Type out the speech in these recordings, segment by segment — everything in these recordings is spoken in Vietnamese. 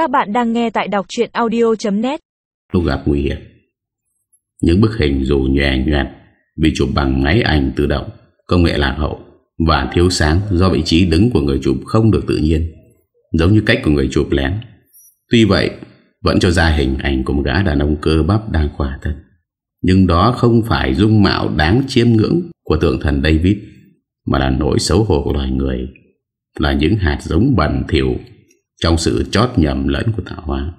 Các bạn đang nghe tại đọc chuyện audio.net Lúc gặp nguy hiểm, Những bức hình dù nhòe nhòe Bị chụp bằng máy ảnh tự động, Công nghệ lạc hậu Và thiếu sáng do vị trí đứng của người chụp không được tự nhiên, Giống như cách của người chụp lén Tuy vậy, Vẫn cho ra hình ảnh của một gã đàn ông cơ bắp đang khỏa thân Nhưng đó không phải dung mạo đáng chiêm ngưỡng Của tượng thần David, Mà là nỗi xấu hổ của loài người, Là những hạt giống bẩn thiểu. Trong sự chót nhầm lẫn của tạo hóa.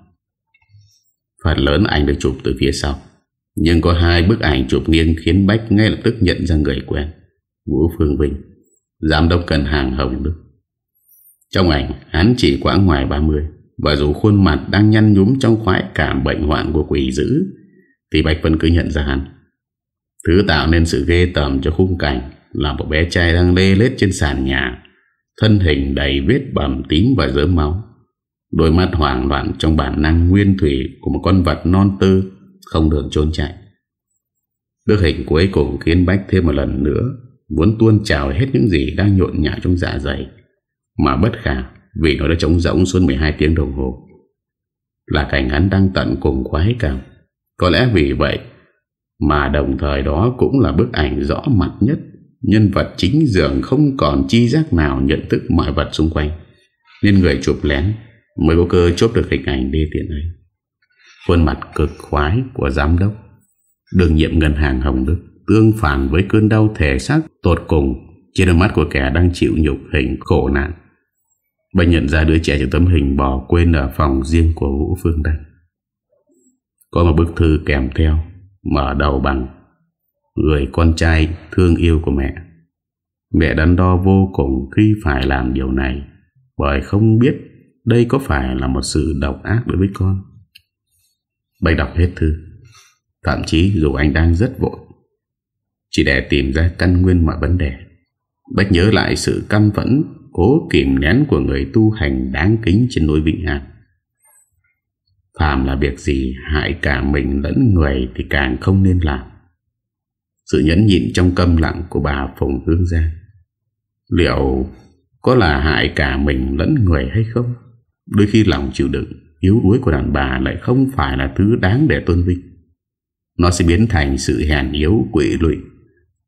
Phần lớn ảnh được chụp từ phía sau. Nhưng có hai bức ảnh chụp nghiêng Khiến Bách ngay lập tức nhận ra người quen, Vũ Phương Vinh, Giám đốc cần hàng Hồng Đức. Trong ảnh, hắn chỉ quãng ngoài 30 Và dù khuôn mặt đang nhăn nhúm Trong khoái cảm bệnh hoạn của quỷ dữ, Thì Bách vẫn cứ nhận ra hắn. Thứ tạo nên sự ghê tởm cho khung cảnh Là một bé trai đang lê lết trên sàn nhà, Thân hình đầy vết bầm tím và dớm máu. Đôi mắt hoảng loạn trong bản năng nguyên thủy Của một con vật non tư, Không được trốn chạy. Đức hình cuối cùng khiến Bách thêm một lần nữa, Muốn tuôn trào hết những gì Đang nhộn nhạo trong dạ dày, Mà bất khả Vì nó đã trống rỗng suốt 12 tiếng đồng hồ. Là cảnh hắn đang tận cùng khoái cảm. Có lẽ vì vậy Mà đồng thời đó cũng là bức ảnh rõ mặt nhất. Nhân vật chính dường không còn chi giác nào nhận thức mọi vật xung quanh, Nên người chụp lén Mới có cơ chốt được hình ảnh đê tiện ấy. Khuôn mặt cực khoái của giám đốc Đường nhiệm ngân hàng Hồng Đức, Tương phản với cơn đau thể xác tột cùng Trên đôi mắt của kẻ đang chịu nhục hình khổ nạn. Bà nhận ra đứa trẻ trong tấm hình bỏ quên ở phòng riêng của Vũ Phương Đăng Có một bức thư kèm theo, Mở đầu bằng, Người con trai thương yêu của mẹ. Mẹ đắn đo vô cùng khi phải làm điều này, Bởi không biết đây có phải là một sự độc ác đối với con? Bày đọc hết thư. Thậm chí dù anh đang rất vội, Chỉ để tìm ra căn nguyên mọi vấn đề. Bách nhớ lại sự căm phẫn, Cố kìm nén của người tu hành đáng kính trên núi Vĩnh Hạc Phạm là việc gì hại cả mình lẫn người thì càng không nên làm. Sự nhẫn nhịn trong câm lặng của bà Phùng Hương Giang, Liệu có là hại cả mình lẫn người hay không? Đôi khi lòng chịu đựng, Yếu đuối của đàn bà lại không phải là thứ đáng để tôn vinh. Nó sẽ biến thành sự hèn yếu, quỷ lụy.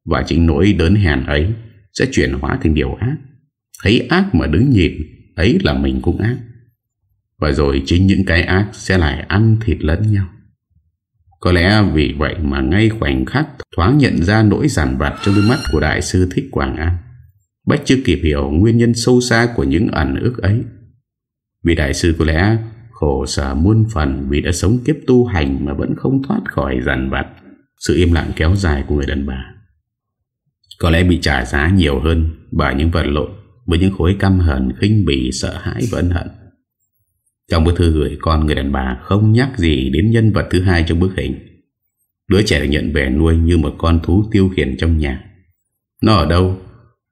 Và chính nỗi đớn hèn ấy Sẽ chuyển hóa thành điều ác. Thấy ác mà đứng nhìn Ấy là mình cũng ác. Và rồi chính những cái ác Sẽ lại ăn thịt lẫn nhau. Có lẽ vì vậy mà ngay khoảnh khắc Thoáng nhận ra nỗi giản vặt Trong đôi mắt của đại sư Thích Quảng An, Bách chưa kịp hiểu nguyên nhân sâu xa Của những ẩn ước ấy vì đại sư có lẽ khổ sở muôn phần vì đã sống kiếp tu hành mà vẫn không thoát khỏi dằn vặt sự im lặng kéo dài của người đàn bà. Có lẽ bị trả giá nhiều hơn bởi những vật lộn với những khối căm hờn, khinh bỉ, sợ hãi và ân hận. Trong bức thư gửi con người đàn bà không nhắc gì đến nhân vật thứ hai trong bức hình. Đứa trẻ được nhận về nuôi như một con thú tiêu khiển trong nhà. Nó ở đâu?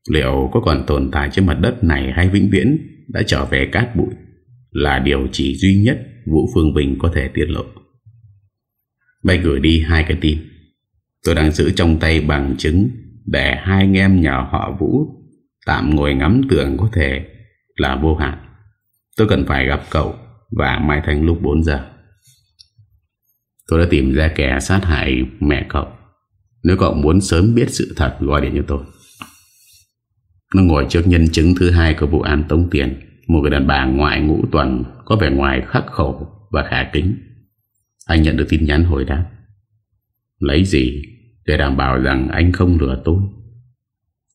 Liệu có còn tồn tại trên mặt đất này hay vĩnh viễn đã trở về cát bụi? Là điều chỉ duy nhất Vũ Phương Bình có thể tiết lộ. Bạch gửi đi hai cái tin. Tôi đang giữ trong tay bằng chứng để hai anh em nhà họ Vũ tạm ngồi ngắm tưởng có thể là vô hạn. Tôi cần phải gặp cậu và Mai Thanh lúc 4 giờ. Tôi đã tìm ra kẻ sát hại mẹ cậu. Nếu cậu muốn sớm biết sự thật, gọi điện cho tôi. Nó ngồi trước nhân chứng thứ hai của vụ án tống tiền một người đàn bà ngoại ngũ tuần Có vẻ ngoài khắc khổ và khả kính. Anh nhận được tin nhắn hồi đáp. Lấy gì Để đảm bảo rằng anh không lừa tôi?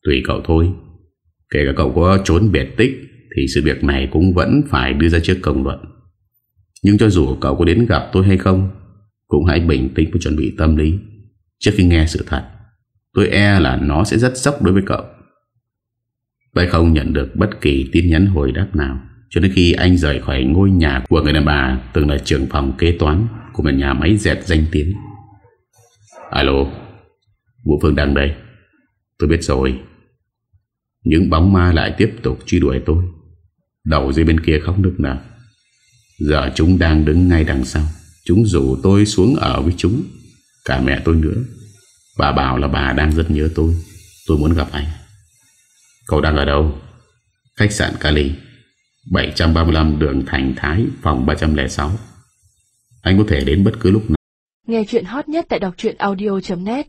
Tùy cậu thôi. Kể cả cậu có trốn biệt tích Thì sự việc này cũng vẫn phải đưa ra trước công luận. Nhưng cho dù cậu có đến gặp tôi hay không, Cũng hãy bình tĩnh và chuẩn bị tâm lý. Trước khi nghe sự thật, Tôi e là nó sẽ rất sốc đối với cậu. Vậy không nhận được bất kỳ tin nhắn hồi đáp nào. Cho đến khi anh rời khỏi ngôi nhà của người đàn bà, Từng là trưởng phòng kế toán Của một nhà máy dệt danh tiếng. Alo, Vũ Phương đang đây. Tôi biết rồi. Những bóng ma lại tiếp tục truy đuổi tôi. Đầu dưới bên kia khóc nước nào Giờ chúng đang đứng ngay đằng sau. Chúng rủ tôi xuống ở với chúng. Cả mẹ tôi nữa. Bà bảo là bà đang rất nhớ tôi. Tôi muốn gặp anh. Cậu đang ở đâu? Khách sạn Cali 735 đường Thành Thái, phòng 306. Anh có thể đến bất cứ lúc nào. Nghe chuyện hot nhất tại đọc audio.net